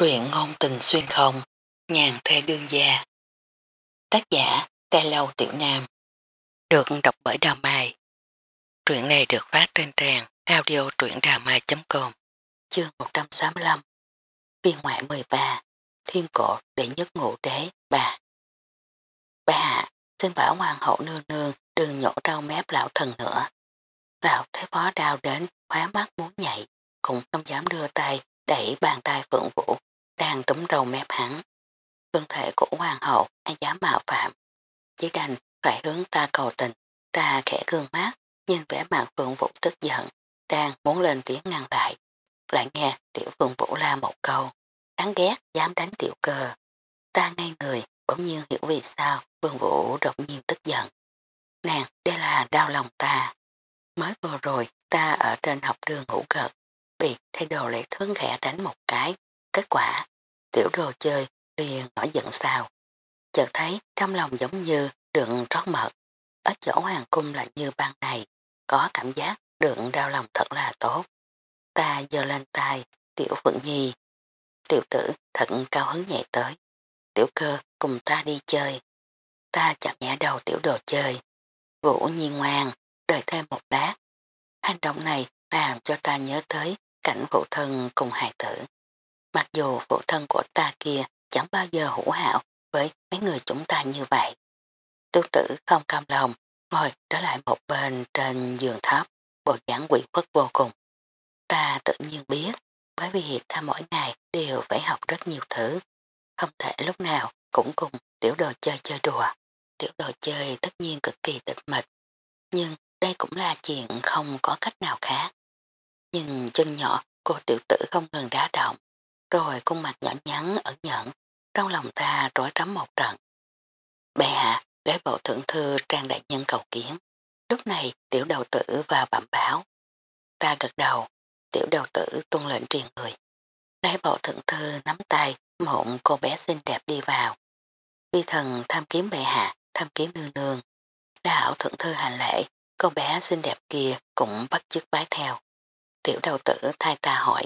Truyện ngôn tình xuyên không, nhàn thê đương gia. Tác giả, Tê Lâu Tiểu Nam. Được đọc bởi Đào Mai. Truyện này được phát trên trang audio truyệnđàmai.com Chương 165 Viên ngoại 13 Thiên cổ đệ nhất ngũ đế bà. Bà hạ, xin bảo hoàng hậu nương nương đừng nhổ rau mép lão thần nữa. Lão thế phó đau đến, khóa mắt muốn nhảy, cũng không dám đưa tay, đẩy bàn tay phượng vũ đang túm đầu mép hắn. Cơ thể của hoàng hậu ai dám mạo phạm. Chỉ đành phải hướng ta cầu tình, ta khẽ gương mát, nhìn vẻ mặt phượng vũ tức giận, đang muốn lên tiếng ngăn lại. Lại nghe tiểu phượng vũ la một câu, đáng ghét dám đánh tiểu cơ. Ta ngay người, bỗng nhiên hiểu vì sao Phượng Vũ đột nhiên tức giận. Nàng, đây là đau lòng ta. Mới vừa rồi, ta ở trên học đường ngủ gật, biệt thay đồ lệ thương khẽ đánh một cái. Kết quả, tiểu đồ chơi liền nổi giận sao. Chợt thấy trong lòng giống như đựng trót mật. Ở chỗ hoàng cung lạnh như ban này, có cảm giác đựng đau lòng thật là tốt. Ta giờ lên tay, tiểu phượng nhi. Tiểu tử thật cao hứng nhảy tới. Tiểu cơ cùng ta đi chơi. Ta chạm nhẹ đầu tiểu đồ chơi. Vũ nhi ngoan, đợi thêm một lát. Hành động này làm cho ta nhớ tới cảnh phụ thân cùng hài tử. Mặc dù phụ thân của ta kia chẳng bao giờ hữu hảo với mấy người chúng ta như vậy. Tiêu tử không cam lòng, ngồi trở lại một bên trên giường thấp, bộ dáng quỷ khuất vô cùng. Ta tự nhiên biết, bởi vì ta mỗi ngày đều phải học rất nhiều thứ. Không thể lúc nào cũng cùng tiểu đồ chơi chơi đùa. Tiểu đồ chơi tất nhiên cực kỳ tịch mịch. Nhưng đây cũng là chuyện không có cách nào khác. Nhìn chân nhỏ cô tiểu tử không ngừng đá động rồi khuôn mặt nhỏ nhắn ẩn nhận, trong lòng ta rối rắm một trận. Bệ hạ, lấy bộ thượng thư trang đại nhân cầu kiến. Lúc này tiểu đầu tử vào bẩm báo. Ta gật đầu, tiểu đầu tử tuân lệnh truyền người. Lấy bộ thượng thư nắm tay, mộng cô bé xinh đẹp đi vào. Vi thần tham kiếm bệ hạ, tham kiếm nương nương. Đạo thượng thư hành lễ, cô bé xinh đẹp kia cũng bắt chước bái theo. Tiểu đầu tử thay ta hỏi,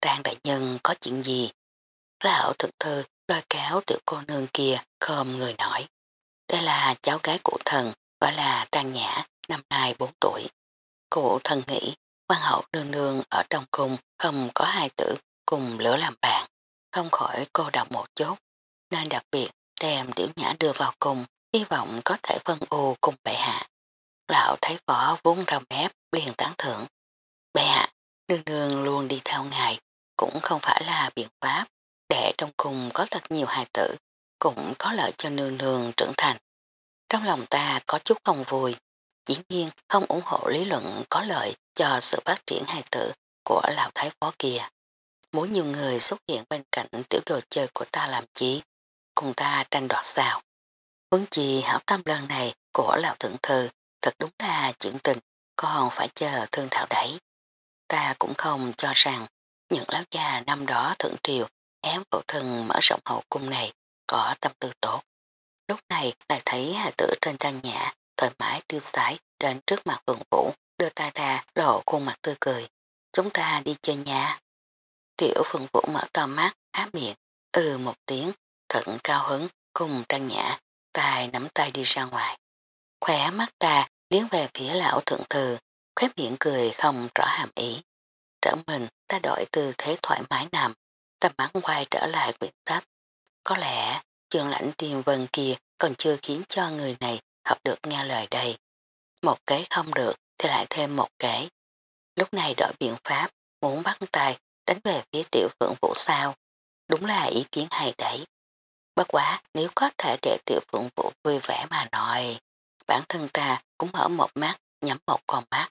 Trang đại nhân có chuyện gì? Lão thực thư lôi kéo tiểu cô nương kia khom người nói. Đây là cháu gái của thần, gọi là Trang Nhã, năm nay 4 tuổi. Cụ thần nghĩ, quan hậu nương nương ở trong cung không có hai tử cùng lửa làm bạn, không khỏi cô đọc một chút, nên đặc biệt đem tiểu nhã đưa vào cung, hy vọng có thể phân ô cùng bệ hạ. Lão thấy võ vốn rồng mép liền tán thưởng. Bệ hạ, nương nương luôn đi theo ngài, cũng không phải là biện pháp để trong cùng có thật nhiều hài tử cũng có lợi cho nương nương trưởng thành. Trong lòng ta có chút không vui, dĩ nhiên không ủng hộ lý luận có lợi cho sự phát triển hài tử của lão thái phó kia. Muốn nhiều người xuất hiện bên cạnh tiểu đồ chơi của ta làm chí, cùng ta tranh đoạt sao. Vấn chi hảo tâm lần này của lão thượng thư thật đúng là chuyện tình, còn phải chờ thương thảo đấy. Ta cũng không cho rằng những lão già năm đó thượng triều ém phụ thân mở rộng hậu cung này có tâm tư tốt. Lúc này lại thấy hà tử trên trang nhã thoải mái tiêu sái đến trước mặt vườn vũ đưa ta ra lộ khuôn mặt tươi cười. Chúng ta đi chơi nhà. Tiểu phượng vũ mở to mắt, há miệng, ừ một tiếng, thận cao hứng, cùng trang nhã, tài nắm tay đi ra ngoài. Khỏe mắt ta liếng về phía lão thượng thư, khép miệng cười không rõ hàm ý trở mình ta đổi tư thế thoải mái nằm, ta bắn quay trở lại quyển sách. Có lẽ trường lãnh tiền vân kia còn chưa khiến cho người này học được nghe lời đây. Một cái không được thì lại thêm một cái. Lúc này đổi biện pháp, muốn bắt tay đánh về phía tiểu phượng vũ sao. Đúng là ý kiến hay đấy. Bất quá nếu có thể để tiểu phượng vũ vui vẻ mà nói, bản thân ta cũng mở một mắt, nhắm một con mắt.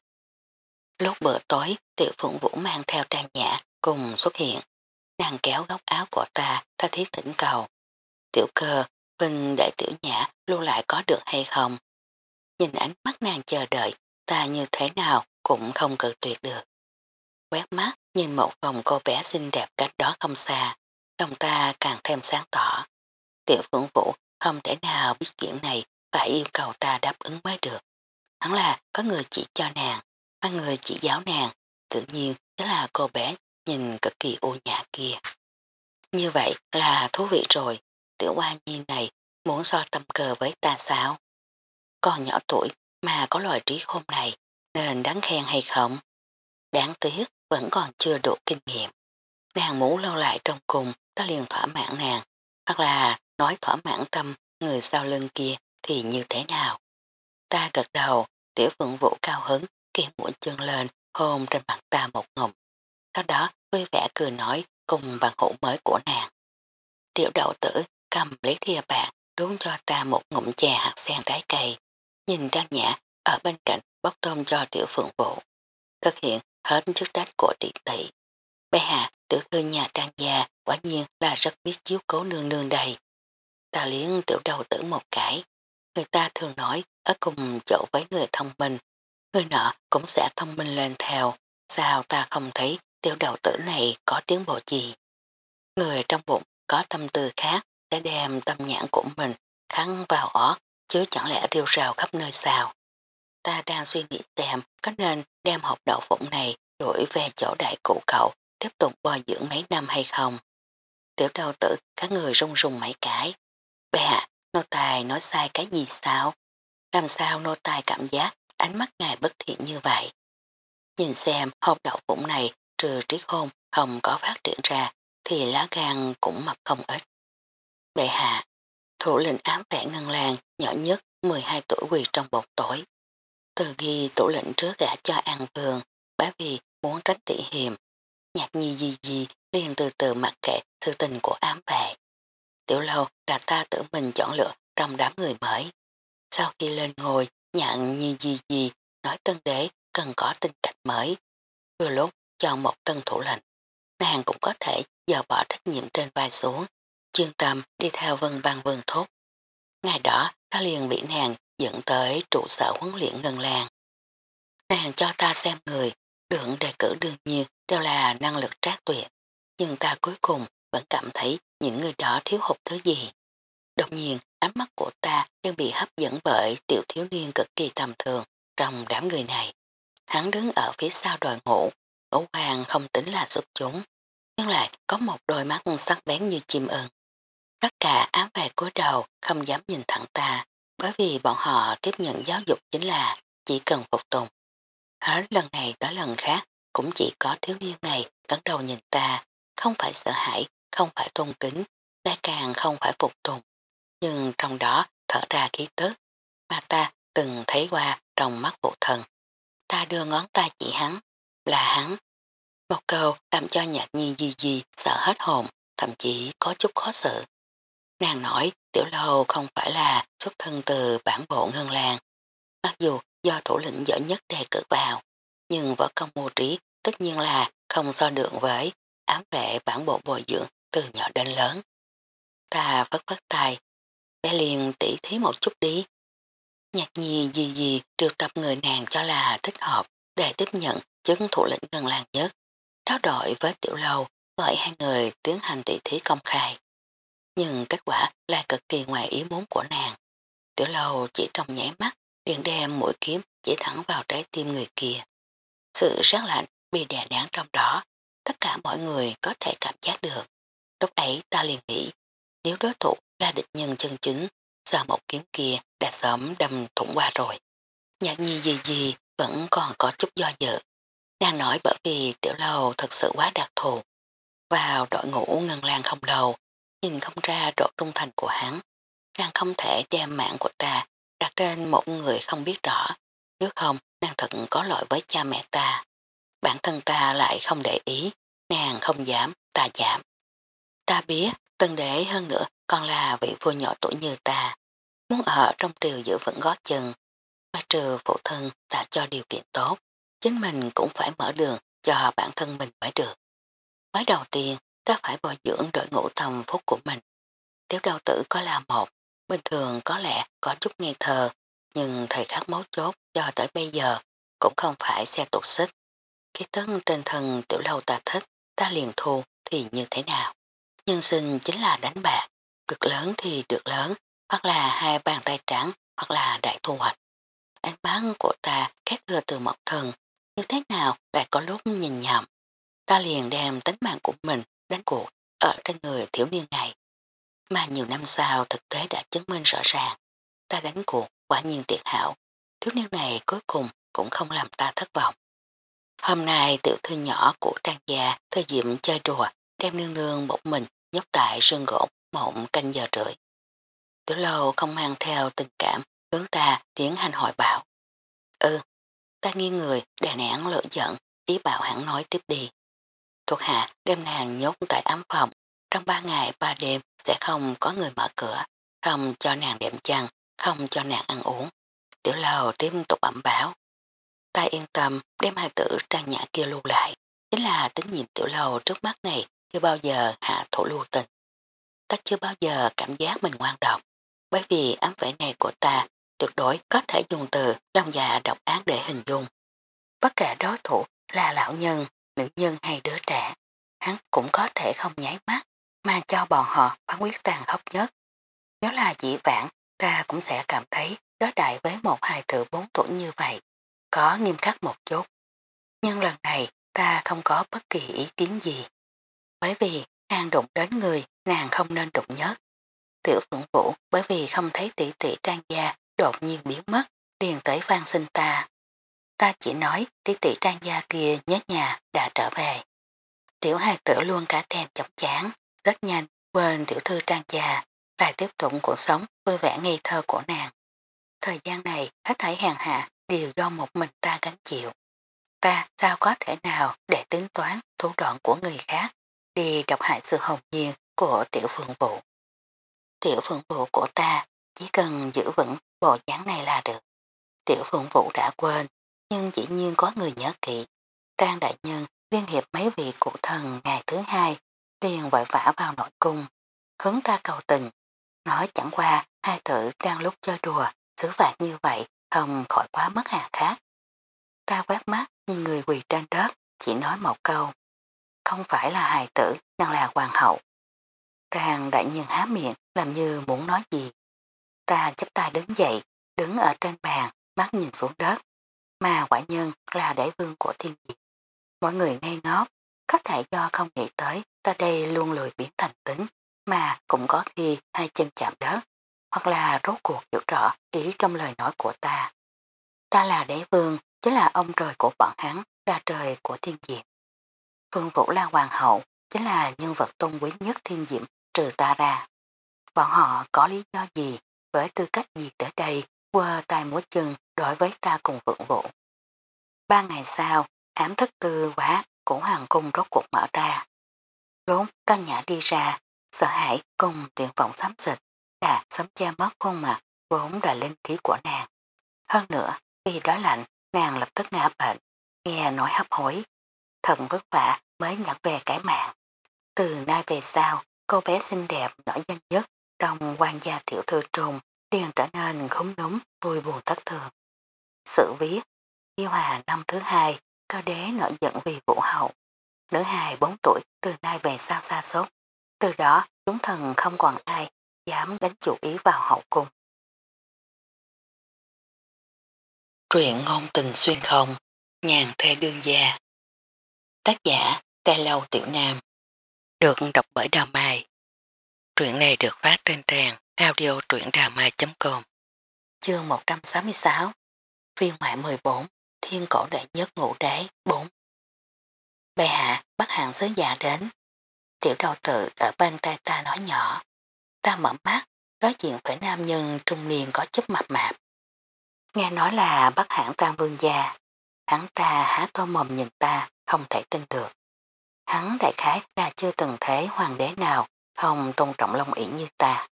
Lúc bữa tối, tiểu phụng vũ mang theo trang nhã cùng xuất hiện. Nàng kéo góc áo của ta, ta thiết tỉnh cầu. Tiểu cơ, Huynh để tiểu nhã lưu lại có được hay không? Nhìn ánh mắt nàng chờ đợi, ta như thế nào cũng không cự tuyệt được. Quét mắt, nhìn một vòng cô bé xinh đẹp cách đó không xa, lòng ta càng thêm sáng tỏ. Tiểu phượng vũ không thể nào biết chuyện này phải yêu cầu ta đáp ứng mới được. Hắn là có người chỉ cho nàng, Ba người chỉ giáo nàng, tự nhiên đó là cô bé nhìn cực kỳ ô nhã kia. Như vậy là thú vị rồi, tiểu hoa nhi này muốn so tâm cờ với ta sao? Còn nhỏ tuổi mà có loài trí khôn này nên đáng khen hay không? Đáng tiếc vẫn còn chưa đủ kinh nghiệm. Nàng muốn lâu lại trong cùng ta liền thỏa mãn nàng, hoặc là nói thỏa mãn tâm người sau lưng kia thì như thế nào? Ta gật đầu, tiểu phượng vũ cao hứng, kia mũi chân lên, hôn trên mặt ta một ngụm. Sau đó vui vẻ cười nói cùng bằng hữu mới của nàng. Tiểu đậu tử cầm lấy thìa bạc đúng cho ta một ngụm chè hạt sen trái cây. Nhìn trang nhã ở bên cạnh bóc tôm cho tiểu phượng vũ. Thực hiện hết chức trách của tỷ tỷ. Bé hạ tiểu thư nhà trang gia quả nhiên là rất biết chiếu cố nương nương đầy. Ta liếng tiểu đầu tử một cái. Người ta thường nói ở cùng chỗ với người thông minh. Người nọ cũng sẽ thông minh lên theo. Sao ta không thấy tiểu đầu tử này có tiến bộ gì? Người trong bụng có tâm tư khác sẽ đem tâm nhãn của mình khăn vào ót chứ chẳng lẽ rêu rào khắp nơi sao. Ta đang suy nghĩ xem có nên đem học đậu phụng này đổi về chỗ đại cụ cậu tiếp tục bồi dưỡng mấy năm hay không. Tiểu đầu tử các người rung rung mấy cái. Bè hạ, nô tài nói sai cái gì sao? Làm sao nô tài cảm giác ánh mắt ngài bất thiện như vậy? Nhìn xem hộp đậu phụng này trừ trí khôn không có phát triển ra thì lá gan cũng mập không ít. Bệ hạ, thủ lĩnh ám vẽ ngân làng nhỏ nhất 12 tuổi quỳ trong bột tối. Từ khi thủ lĩnh trước gã cho ăn vườn bởi vì muốn tránh tỉ hiểm. Nhạc nhi gì gì liền từ từ mặc kệ sự tình của ám vệ. Tiểu lâu là ta tự mình chọn lựa trong đám người mới. Sau khi lên ngồi, nhận như gì gì nói tân đế cần có tinh cách mới. Vừa lúc cho một tân thủ lệnh, nàng cũng có thể dỡ bỏ trách nhiệm trên vai xuống, chuyên tâm đi theo vân văn vân thốt. Ngày đó ta liền bị nàng dẫn tới trụ sở huấn luyện ngân làng. Nàng cho ta xem người, được đề cử đương nhiên đều là năng lực trác tuyệt, nhưng ta cuối cùng vẫn cảm thấy những người đó thiếu hụt thứ gì. Đột nhiên, ánh mắt của ta đang bị hấp dẫn bởi tiểu thiếu niên cực kỳ tầm thường trong đám người này. Hắn đứng ở phía sau đòi ngủ, ngũ hoàng không tính là xuất chúng, nhưng lại có một đôi mắt sắc bén như chim ưng. Tất cả ám về cúi đầu không dám nhìn thẳng ta, bởi vì bọn họ tiếp nhận giáo dục chính là chỉ cần phục tùng. Hết lần này tới lần khác, cũng chỉ có thiếu niên này cắn đầu nhìn ta, không phải sợ hãi, không phải tôn kính, lại càng không phải phục tùng. Nhưng trong đó thở ra khí tức, mà ta từng thấy qua trong mắt bộ thần. Ta đưa ngón tay chỉ hắn, là hắn. Một câu làm cho nhạc nhi gì gì sợ hết hồn, thậm chí có chút khó xử. Nàng nói tiểu lâu không phải là xuất thân từ bản bộ ngân làng. Mặc dù do thủ lĩnh giỏi nhất đề cử vào, nhưng võ công mô trí tất nhiên là không so được với ám vệ bản bộ bồi dưỡng từ nhỏ đến lớn. Ta vất vất tay, bé liền tỉ thí một chút đi. Nhạc nhi gì gì điều tập người nàng cho là thích hợp để tiếp nhận chứng thủ lĩnh gần làng nhất. Trao đổi với tiểu lâu gọi hai người tiến hành tỉ thí công khai. Nhưng kết quả là cực kỳ ngoài ý muốn của nàng. Tiểu lâu chỉ trong nháy mắt liền đem mũi kiếm chỉ thẳng vào trái tim người kia. Sự sát lạnh bị đè nén trong đó, tất cả mọi người có thể cảm giác được. Lúc ấy ta liền nghĩ, nếu đối thủ là địch nhân chân chính, giờ một kiếm kia đã sớm đâm thủng qua rồi. Nhạc nhi gì gì vẫn còn có chút do dự. Nàng nói bởi vì tiểu lâu thật sự quá đặc thù. Vào đội ngũ ngân lan không lâu, nhìn không ra độ trung thành của hắn. Nàng không thể đem mạng của ta đặt trên một người không biết rõ, nếu không nàng thật có lỗi với cha mẹ ta. Bản thân ta lại không để ý, nàng không dám, ta giảm. Ta biết, tân đế hơn nữa còn là vị vua nhỏ tuổi như ta, muốn ở trong triều giữ vững gót chân, mà trừ phụ thân đã cho điều kiện tốt, chính mình cũng phải mở đường cho bản thân mình mới được. Mới đầu tiên, ta phải bồi dưỡng đội ngũ tầm phúc của mình. Tiểu đầu tử có là một, bình thường có lẽ có chút nghe thờ, nhưng thời khắc mấu chốt cho tới bây giờ cũng không phải xe tuột xích. Khi tấn trên thân tiểu lâu ta thích, ta liền thu thì như thế nào? Nhân sinh chính là đánh bạc, cực lớn thì được lớn, hoặc là hai bàn tay trắng, hoặc là đại thu hoạch. Ánh bán của ta kết thừa từ mộc thần, như thế nào lại có lúc nhìn nhầm. Ta liền đem tính mạng của mình đánh cuộc ở trên người thiếu niên này. Mà nhiều năm sau thực tế đã chứng minh rõ ràng. Ta đánh cuộc quả nhiên tiệt hảo. Thiếu niên này cuối cùng cũng không làm ta thất vọng. Hôm nay tiểu thư nhỏ của trang gia thời diệm chơi đùa đem nương nương một mình nhốt tại sương gỗ mộng canh giờ rưỡi. Tiểu lâu không mang theo tình cảm hướng ta tiến hành hỏi bảo. Ừ, ta nghiêng người đè nén lỡ giận ý bảo hẳn nói tiếp đi. Thuộc hạ đem nàng nhốt tại ám phòng trong ba ngày ba đêm sẽ không có người mở cửa không cho nàng đệm chăn không cho nàng ăn uống. Tiểu lâu tiếp tục ẩm bảo. Ta yên tâm đem hai tử trang nhã kia lưu lại. Chính là tín nhiệm tiểu lâu trước mắt này chưa bao giờ hạ thủ lưu tình. Ta chưa bao giờ cảm giác mình ngoan độc. Bởi vì ám vẻ này của ta tuyệt đối có thể dùng từ lòng già độc ác để hình dung. Bất kể đối thủ là lão nhân, nữ nhân hay đứa trẻ, hắn cũng có thể không nháy mắt mà cho bọn họ phán quyết tàn khốc nhất. Nếu là dĩ vãng, ta cũng sẽ cảm thấy đối đại với một hài tử bốn tuổi như vậy, có nghiêm khắc một chút. Nhưng lần này ta không có bất kỳ ý kiến gì. Bởi vì nàng đụng đến người nàng không nên đụng nhất. Tiểu phượng vũ bởi vì không thấy tỷ tỷ trang gia đột nhiên biến mất, liền tới van sinh ta. Ta chỉ nói tỷ tỷ trang gia kia nhớ nhà đã trở về. Tiểu hài tử luôn cả thèm chóng chán, rất nhanh quên tiểu thư trang gia, lại tiếp tục cuộc sống vui vẻ ngây thơ của nàng. Thời gian này hết thảy hàng hạ đều do một mình ta gánh chịu. Ta sao có thể nào để tính toán thủ đoạn của người khác đi độc hại sự hồng nhiên của tiểu phượng vụ. Tiểu phượng vụ của ta chỉ cần giữ vững bộ dáng này là được. Tiểu phượng vụ đã quên, nhưng dĩ nhiên có người nhớ kỹ. Trang đại nhân liên hiệp mấy vị cụ thần ngày thứ hai liền vội vã vào nội cung, hướng ta cầu tình. Nói chẳng qua hai tử đang lúc chơi đùa, xử phạt như vậy không khỏi quá mất hà khác. Ta quét mắt nhìn người quỳ trên đất, chỉ nói một câu. Không phải là hài tử, nàng là hoàng hậu. Ràng đại nhiên há miệng làm như muốn nói gì. Ta chấp tay đứng dậy, đứng ở trên bàn, mắt nhìn xuống đất. Mà quả nhân là đại vương của thiên diệt. Mọi người ngây ngốc, có thể do không nghĩ tới ta đây luôn lười biến thành tính, mà cũng có khi hai chân chạm đất, hoặc là rốt cuộc hiểu rõ ý trong lời nói của ta. Ta là đế vương, chính là ông trời của bọn hắn, là trời của thiên diệt. Phương Vũ La hoàng hậu, chính là nhân vật tôn quý nhất thiên diệm trừ ta ra. Bọn họ có lý do gì, với tư cách gì tới đây, quơ tay múa chân đối với ta cùng vượng vũ. Ba ngày sau, ám thức tư quá của hoàng cung rốt cuộc mở ra. Rốn đăng nhã đi ra, sợ hãi cùng tiện vọng xám xịt, đã sớm che mất khuôn mặt vốn đã lên khí của nàng. Hơn nữa, vì đó lạnh, nàng lập tức ngã bệnh, nghe nói hấp hối. Thần vất vả mới nhận về cái mạng. Từ nay về sau, cô bé xinh đẹp nổi danh nhất trong quan gia tiểu thư trùng liền trở nên khống đúng, vui buồn thất thường. Sự viết, yêu hòa năm thứ hai, cao đế nổi giận vì vũ hậu. Nữ hài 4 tuổi từ nay về sau xa sốt. Từ đó, chúng thần không còn ai dám đánh chủ ý vào hậu cung. Truyện ngôn tình xuyên không, nhàn thê đương gia. Tác giả, Tê Lâu Tiểu Nam. Được đọc bởi Đào Mai. Truyện này được phát trên trang audio truyệnđàmai.com Chương 166 Phiên ngoại 14 Thiên cổ đệ nhất ngũ đế 4 Bệ hạ bắt hạng sứ giả đến. Tiểu đầu tự ở bên tay ta nói nhỏ. Ta mở mắt, đối diện phải nam nhân trung niên có chút mập mạp. Nghe nói là bắt hãng tam vương gia. Hắn ta há to mồm nhìn ta, không thể tin được. Hắn đại khái là chưa từng thấy hoàng đế nào không tôn trọng long ỷ như ta.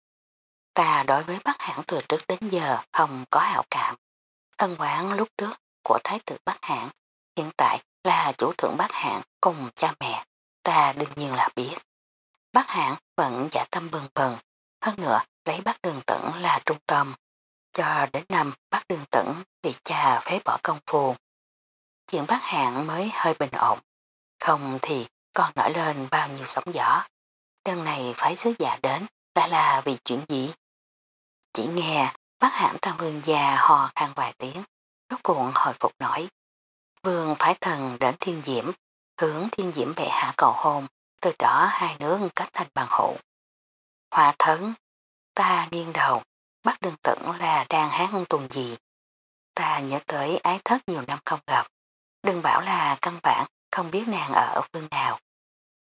Ta đối với Bắc Hãng từ trước đến giờ không có hảo cảm. Ân quán lúc trước của Thái tử Bắc Hãng, hiện tại là chủ thượng Bắc Hãng cùng cha mẹ. Ta đương nhiên là biết. Bắc Hãng vẫn giả tâm bừng bừng. Hơn nữa lấy Bắc Đường Tẩn là trung tâm. Cho đến năm Bắc Đường Tẩn bị cha phế bỏ công phu. Chuyện bác hạng mới hơi bình ổn. Không thì còn nổi lên bao nhiêu sóng gió. Đơn này phải sứ giả đến đã là vì chuyện gì? Chỉ nghe bác hãm tam vương già hò khang vài tiếng, rốt cuộn hồi phục nổi. Vương phái thần đến thiên diễm, hướng thiên diễm bệ hạ cầu hôn, từ đó hai nước cách thành bằng hữu. Hòa thấn, ta nghiêng đầu, bắt đương tưởng là đang hát tuần gì. Ta nhớ tới ái thất nhiều năm không gặp, đừng bảo là căn bản không biết nàng ở phương nào.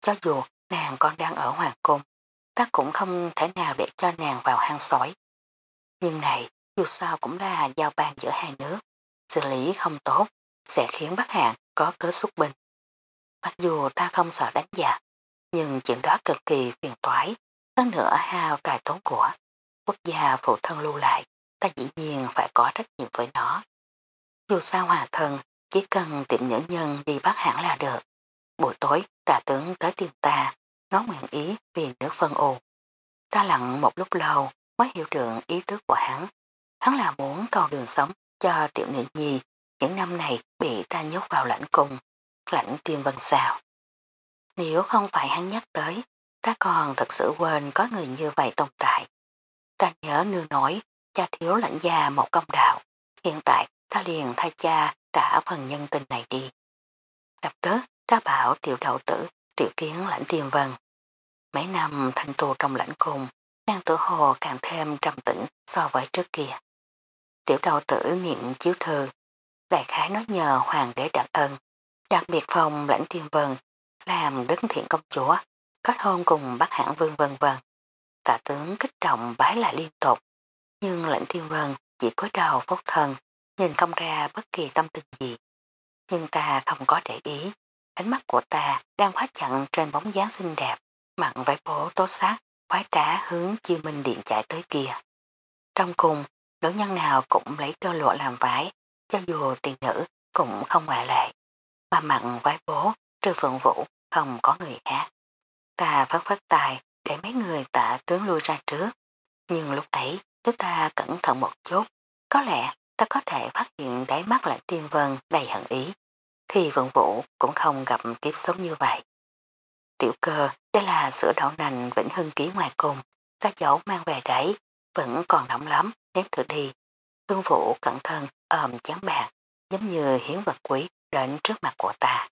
Cho dù nàng còn đang ở hoàng cung, ta cũng không thể nào để cho nàng vào hang sói. Nhưng này, dù sao cũng là giao ban giữa hai nước, xử lý không tốt, sẽ khiến Bắc Hàn có cớ xúc binh. Mặc dù ta không sợ đánh giặc, nhưng chuyện đó cực kỳ phiền toái, hơn nữa hao tài tốn của. Quốc gia phụ thân lưu lại, ta dĩ nhiên phải có trách nhiệm với nó. Dù sao hòa thân, chỉ cần tìm nhẫn nhân đi bắt hẳn là được. Buổi tối, tà tướng tới tìm ta, nói nguyện ý vì nước phân ồn. Ta lặng một lúc lâu mới hiểu được ý tứ của hắn. Hắn là muốn cầu đường sống cho tiểu nữ nhi những năm này bị ta nhốt vào lãnh cung, lãnh tiêm vân sao. Nếu không phải hắn nhắc tới, ta còn thật sự quên có người như vậy tồn tại. Ta nhớ nương nói, cha thiếu lãnh gia một công đạo. Hiện tại ta liền thay cha trả phần nhân tình này đi. Lập tức ta bảo tiểu đầu tử triệu kiến lãnh tiêm vân. Mấy năm thành tù trong lãnh cung, nàng tử hồ càng thêm trầm tĩnh so với trước kia. Tiểu đầu tử niệm chiếu thư, đại khái nói nhờ hoàng đế đặc ân, đặc biệt phòng lãnh tiêm vân làm đứng thiện công chúa, kết hôn cùng bác hãng vương vân vân. Tạ tướng kích động bái lại liên tục, nhưng lãnh tiêm vân chỉ có đầu phốc thần nhìn không ra bất kỳ tâm tình gì. Nhưng ta không có để ý, ánh mắt của ta đang khóa chặn trên bóng dáng xinh đẹp, mặn vải bố tốt sát, khoái trá hướng chiêu minh điện chạy tới kia. Trong cùng, nữ nhân nào cũng lấy tơ lụa làm vải, cho dù tiền nữ cũng không ngoại lệ. Mà mặn vải bố, trừ phượng vũ, không có người khác. Ta phất phất tài để mấy người tạ tướng lui ra trước. Nhưng lúc ấy, nếu ta cẩn thận một chút, có lẽ ta có thể phát hiện đáy mắt lại tiêm vân đầy hận ý. Thì vận vũ cũng không gặp kiếp sống như vậy. Tiểu cơ, đây là sữa đậu nành vĩnh hưng ký ngoài cùng, ta giấu mang về đấy, vẫn còn nóng lắm, nếm thử đi. Hương vũ cẩn thận ôm chán bạc, giống như hiến vật quý đến trước mặt của ta.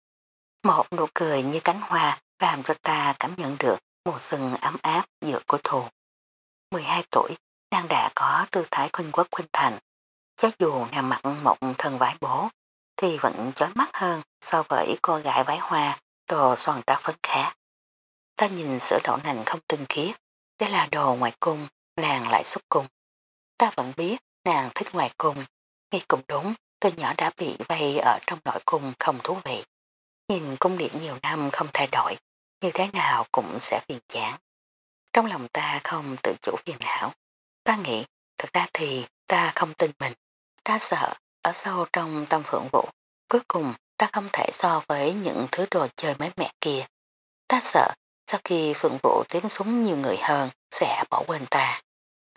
Một nụ cười như cánh hoa làm cho ta cảm nhận được mùa xuân ấm áp giữa cô thù. 12 tuổi, nàng đã có tư thái khuynh quốc khuynh thành. Cho dù nằm mặc một thân vải bố, thì vẫn chói mắt hơn so với cô gái vái hoa đồ son trắc phấn khác. Ta nhìn sữa đậu nành không tinh khiết, đây là đồ ngoài cung, nàng lại xuất cung. Ta vẫn biết nàng thích ngoài cung, nghe cũng đúng, từ nhỏ đã bị vây ở trong nội cung không thú vị. Nhìn cung điện nhiều năm không thay đổi, như thế nào cũng sẽ phiền chán. Trong lòng ta không tự chủ phiền não. Ta nghĩ, thật ra thì ta không tin mình. Ta sợ, ở sâu trong tâm phượng vụ, cuối cùng ta không thể so với những thứ đồ chơi mấy mẹ kia. Ta sợ, sau khi phượng vụ tiến súng nhiều người hơn, sẽ bỏ quên ta.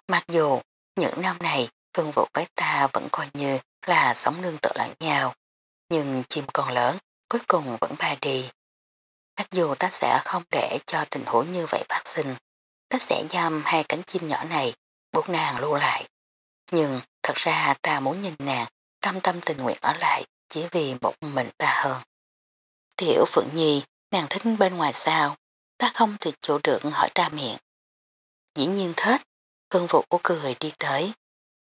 Mặc dù, những năm này, phượng vụ với ta vẫn coi như là sống nương tự lẫn nhau, nhưng chim còn lớn, cuối cùng vẫn bay đi. Mặc dù ta sẽ không để cho tình huống như vậy phát sinh, ta sẽ giam hai cánh chim nhỏ này, buộc nàng lưu lại. Nhưng thật ra ta muốn nhìn nàng, cam tâm tình nguyện ở lại chỉ vì một mình ta hơn. Tiểu Phượng Nhi, nàng thích bên ngoài sao, ta không tự chủ được hỏi ra miệng. Dĩ nhiên thích, hương vụ cười đi tới,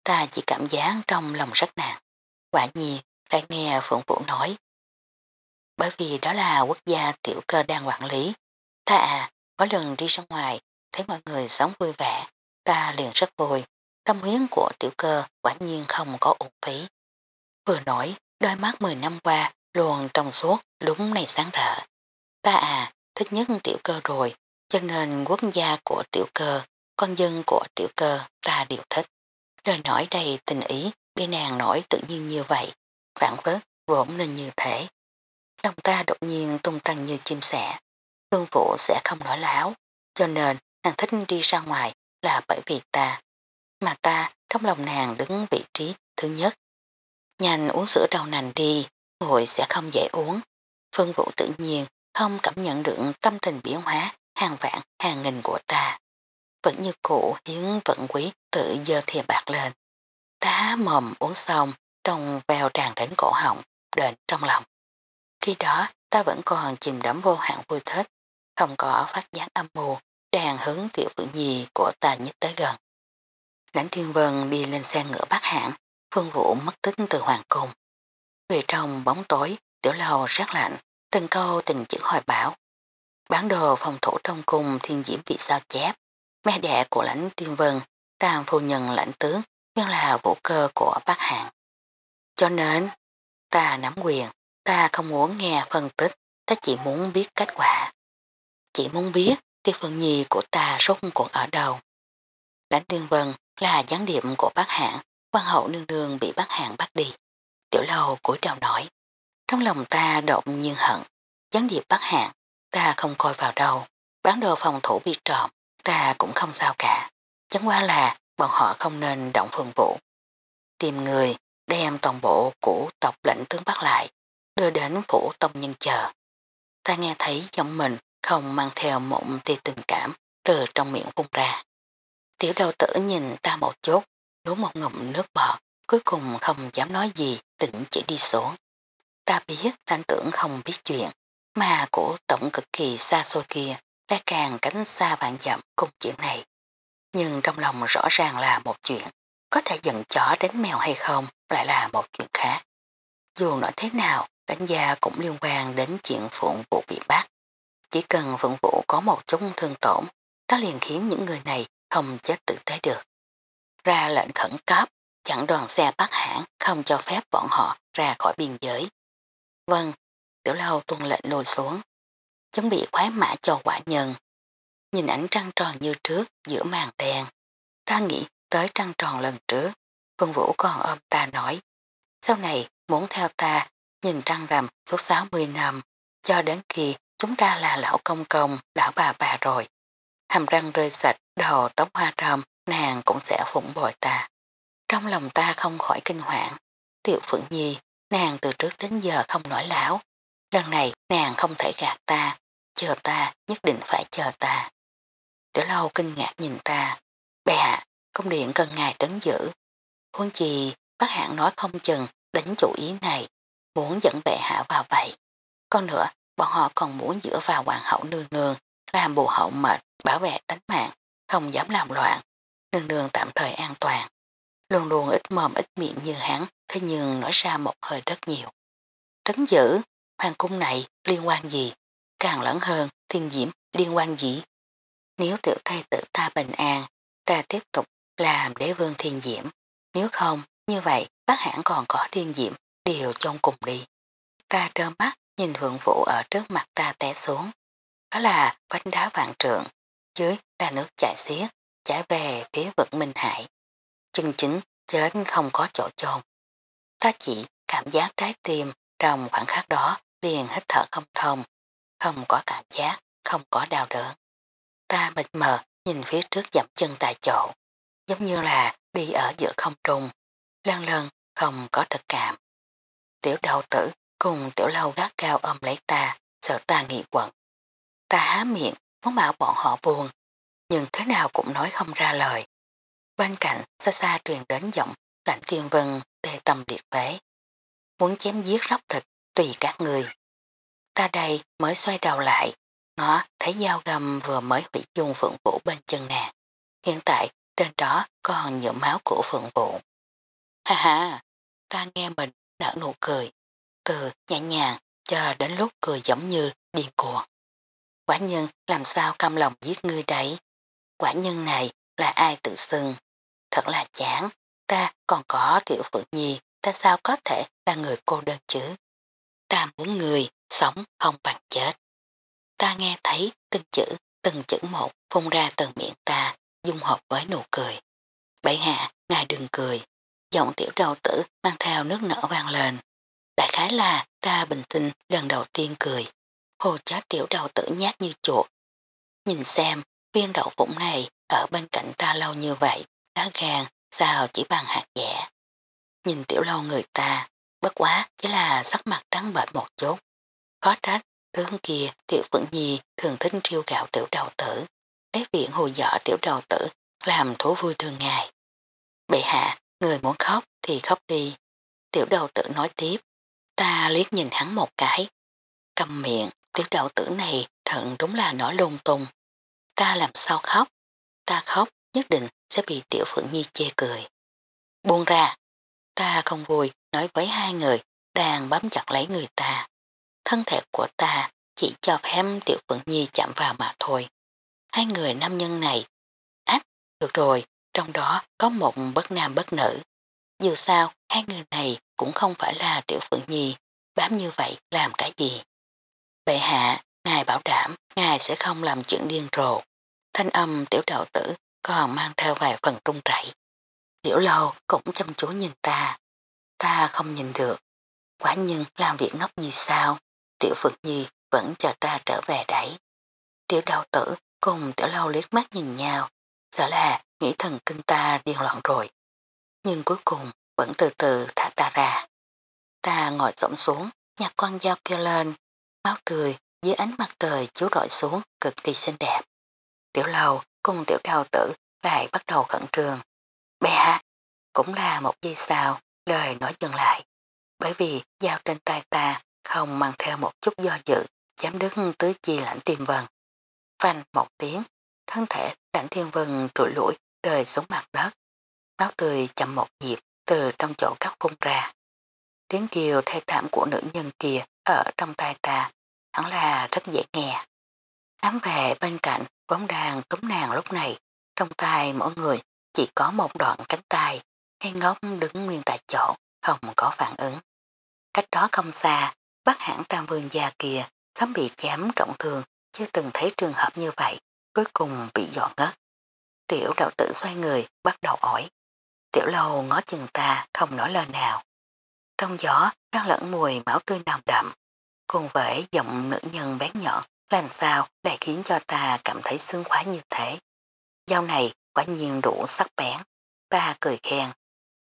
ta chỉ cảm giác trong lòng rất nặng. Quả nhiên, lại nghe Phượng Vũ nói. Bởi vì đó là quốc gia tiểu cơ đang quản lý. Ta à, có lần đi ra ngoài, thấy mọi người sống vui vẻ, ta liền rất vui. Tâm huyến của tiểu cơ quả nhiên không có ổn phí. Vừa nói, đôi mắt 10 năm qua luôn trong suốt, lúng này sáng rỡ. Ta à, thích nhất tiểu cơ rồi, cho nên quốc gia của tiểu cơ, con dân của tiểu cơ ta đều thích. Lời nói đầy tình ý, bị nàng nổi tự nhiên như vậy, vạn vớt vốn nên như thế. Lòng ta đột nhiên tung tăng như chim sẻ, cương phụ sẽ không nói láo, cho nên nàng thích đi ra ngoài là bởi vì ta. Mà ta trong lòng nàng đứng vị trí thứ nhất. Nhanh uống sữa đầu nành đi, ngồi sẽ không dễ uống. Phương vũ tự nhiên không cảm nhận được tâm tình biến hóa hàng vạn hàng nghìn của ta. Vẫn như cũ hiến vận quý tự dơ thìa bạc lên. Tá mồm uống xong, trong veo tràn đến cổ họng, đền trong lòng. Khi đó ta vẫn còn chìm đắm vô hạn vui thích, không có phát giác âm mưu, đàn hướng tiểu phượng nhi của ta nhất tới gần. Lãnh thiên vân đi lên xe ngựa bác hãng, phương vũ mất tích từ hoàng cung. Về trong bóng tối, tiểu lầu rất lạnh, từng câu từng chữ hỏi bảo. Bán đồ phòng thủ trong cung thiên diễm bị sao chép, mẹ đẻ của lãnh thiên vân, tam phu nhân lãnh tướng, nhưng là vũ cơ của bác hạng. Cho nên, ta nắm quyền, ta không muốn nghe phân tích, ta chỉ muốn biết kết quả. Chỉ muốn biết cái phần nhì của ta rốt cuộc ở đâu. Lãnh tiên vân là gián điệp của bác hạng, quan hậu nương nương bị bác hạng bắt đi. Tiểu lâu cúi đầu nói. Trong lòng ta động nhiên hận, gián điệp bác hạng, ta không coi vào đâu, bán đồ phòng thủ bị trộm, ta cũng không sao cả. Chẳng qua là bọn họ không nên động phường vụ. Tìm người đem toàn bộ của tộc lãnh tướng bắt lại, đưa đến phủ tông nhân chờ. Ta nghe thấy giọng mình không mang theo một tia tình cảm từ trong miệng phun ra. Tiểu đầu tử nhìn ta một chút, nuốt một ngụm nước bọt, cuối cùng không dám nói gì, tỉnh chỉ đi xuống. Ta biết lãnh tưởng không biết chuyện, mà của tổng cực kỳ xa xôi kia đã càng cánh xa vạn dặm cùng chuyện này. Nhưng trong lòng rõ ràng là một chuyện, có thể dẫn chó đến mèo hay không lại là một chuyện khác. Dù nói thế nào, đánh gia cũng liên quan đến chuyện phụng vụ bị bắt. Chỉ cần phụng vụ có một chút thương tổn, ta liền khiến những người này không chết tự tế được. Ra lệnh khẩn cấp, chặn đoàn xe bắt hãng không cho phép bọn họ ra khỏi biên giới. Vâng, tiểu lâu tuân lệnh lùi xuống, chuẩn bị khoái mã cho quả nhân. Nhìn ảnh trăng tròn như trước giữa màn đèn, ta nghĩ tới trăng tròn lần trước, Quân Vũ còn ôm ta nói, sau này muốn theo ta nhìn trăng rằm suốt 60 năm, cho đến khi chúng ta là lão công công, lão bà bà rồi. Hàm răng rơi sạch, đầu tóc hoa râm, nàng cũng sẽ phụng bồi ta. Trong lòng ta không khỏi kinh hoảng, tiểu phượng nhi, nàng từ trước đến giờ không nổi lão. Lần này nàng không thể gạt ta, chờ ta, nhất định phải chờ ta. Tiểu lâu kinh ngạc nhìn ta, bè hạ, công điện cần ngài trấn giữ. Huân chi, bác hạng nói không chừng đánh chủ ý này, muốn dẫn bệ hạ vào vậy. Còn nữa, bọn họ còn muốn dựa vào hoàng hậu nương nương, làm bù hậu mệt, bảo vệ tánh mạng, không dám làm loạn, nương nương tạm thời an toàn. Luôn luôn ít mồm ít miệng như hắn, thế nhưng nói ra một hơi rất nhiều. Trấn giữ, hoàng cung này liên quan gì? Càng lẫn hơn, thiên diễm liên quan gì? Nếu tiểu thầy tử ta bình an, ta tiếp tục làm đế vương thiên diễm. Nếu không, như vậy bác hãng còn có thiên diễm đều trong cùng đi. Ta trơ mắt nhìn vượng vũ ở trước mặt ta té xuống. Đó là vách đá vạn trượng, dưới là nước chảy xiết, chảy về phía vực Minh Hải. Chân chính chết không có chỗ chôn. Ta chỉ cảm giác trái tim trong khoảng khắc đó liền hít thở không thông, không có cảm giác, không có đau đớn. Ta mịt mờ nhìn phía trước dậm chân tại chỗ, giống như là đi ở giữa không trung, lăn lân không có thực cảm. Tiểu đầu tử cùng tiểu lâu gác cao ôm lấy ta, sợ ta nghị quẩn. Ta há miệng, muốn bảo bọn họ buồn, nhưng thế nào cũng nói không ra lời. Bên cạnh xa xa truyền đến giọng lạnh thiên vân tê tâm liệt phế. Muốn chém giết róc thịt tùy các người. Ta đây mới xoay đầu lại, ngó thấy dao gầm vừa mới hủy dung phượng vũ bên chân nàng. Hiện tại trên đó còn nhựa máu của phượng vũ. Ha ha, ta nghe mình nở nụ cười, từ nhẹ nhàng cho đến lúc cười giống như điên cuồng. Quả nhân làm sao cam lòng giết ngươi đấy? Quả nhân này là ai tự xưng? Thật là chán, ta còn có tiểu phượng nhi, ta sao có thể là người cô đơn chứ? Ta muốn người, sống không bằng chết. Ta nghe thấy từng chữ, từng chữ một phun ra từ miệng ta, dung hợp với nụ cười. Bảy hạ, ngài đừng cười. Giọng tiểu đầu tử mang theo nước nở vang lên. Đại khái là ta bình tinh lần đầu tiên cười. Hồ chết tiểu đầu tử nhát như chuột. Nhìn xem, viên đậu phụng này ở bên cạnh ta lâu như vậy, lá gan sao chỉ bằng hạt dẻ. Nhìn tiểu lâu người ta, bất quá chỉ là sắc mặt trắng bệch một chút. Khó trách, hướng kia tiểu phượng nhi thường thích triêu gạo tiểu đầu tử. Lấy viện hồ dọ tiểu đầu tử làm thú vui thường ngày. Bệ hạ, người muốn khóc thì khóc đi. Tiểu đầu tử nói tiếp. Ta liếc nhìn hắn một cái. Cầm miệng, tiểu đạo tử này thận đúng là nổi lung tung. Ta làm sao khóc? Ta khóc nhất định sẽ bị tiểu phượng nhi chê cười. Buông ra, ta không vui nói với hai người đang bám chặt lấy người ta. Thân thể của ta chỉ cho phép tiểu phượng nhi chạm vào mà thôi. Hai người nam nhân này, ách, được rồi, trong đó có một bất nam bất nữ. Dù sao, hai người này cũng không phải là tiểu phượng nhi, bám như vậy làm cái gì. Bệ hạ, ngài bảo đảm, ngài sẽ không làm chuyện điên rồ. Thanh âm tiểu đạo tử còn mang theo vài phần trung rảy. Tiểu lâu cũng chăm chú nhìn ta. Ta không nhìn được. Quả nhiên làm việc ngốc gì sao. Tiểu Phật Nhi vẫn chờ ta trở về đấy. Tiểu đạo tử cùng tiểu lâu liếc mắt nhìn nhau. Sợ là nghĩ thần kinh ta điên loạn rồi. Nhưng cuối cùng vẫn từ từ thả ta ra. Ta ngồi rỗng xuống, nhặt con dao kia lên. Máu tươi dưới ánh mặt trời chiếu rọi xuống cực kỳ xinh đẹp. Tiểu lâu cùng tiểu đào tử lại bắt đầu khẩn trường. Bè hạ, cũng là một giây sau, lời nói dừng lại. Bởi vì dao trên tay ta không mang theo một chút do dự, chém đứt tứ chi lãnh tiềm vần. Phanh một tiếng, thân thể lãnh thiên vần trụi lũi rơi xuống mặt đất. Máu tươi chậm một nhịp từ trong chỗ cắt phun ra. Tiếng kêu thê thảm của nữ nhân kia ở trong tay ta, hẳn là rất dễ nghe. Ám về bên cạnh bóng đàn túm nàng lúc này, trong tay mỗi người chỉ có một đoạn cánh tay, hay ngốc đứng nguyên tại chỗ, không có phản ứng. Cách đó không xa, bác hãng tam vương gia kia sớm bị chém trọng thương, chưa từng thấy trường hợp như vậy, cuối cùng bị dọa ngất. Tiểu đạo tử xoay người, bắt đầu ỏi. Tiểu lâu ngó chừng ta, không nói lời nào. Trong gió, đang lẫn mùi máu tươi nồng đậm, cùng với giọng nữ nhân bén nhọn, làm sao để khiến cho ta cảm thấy sương khoái như thế. Dao này quả nhiên đủ sắc bén, ta cười khen,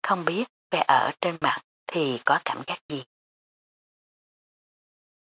không biết về ở trên mặt thì có cảm giác gì.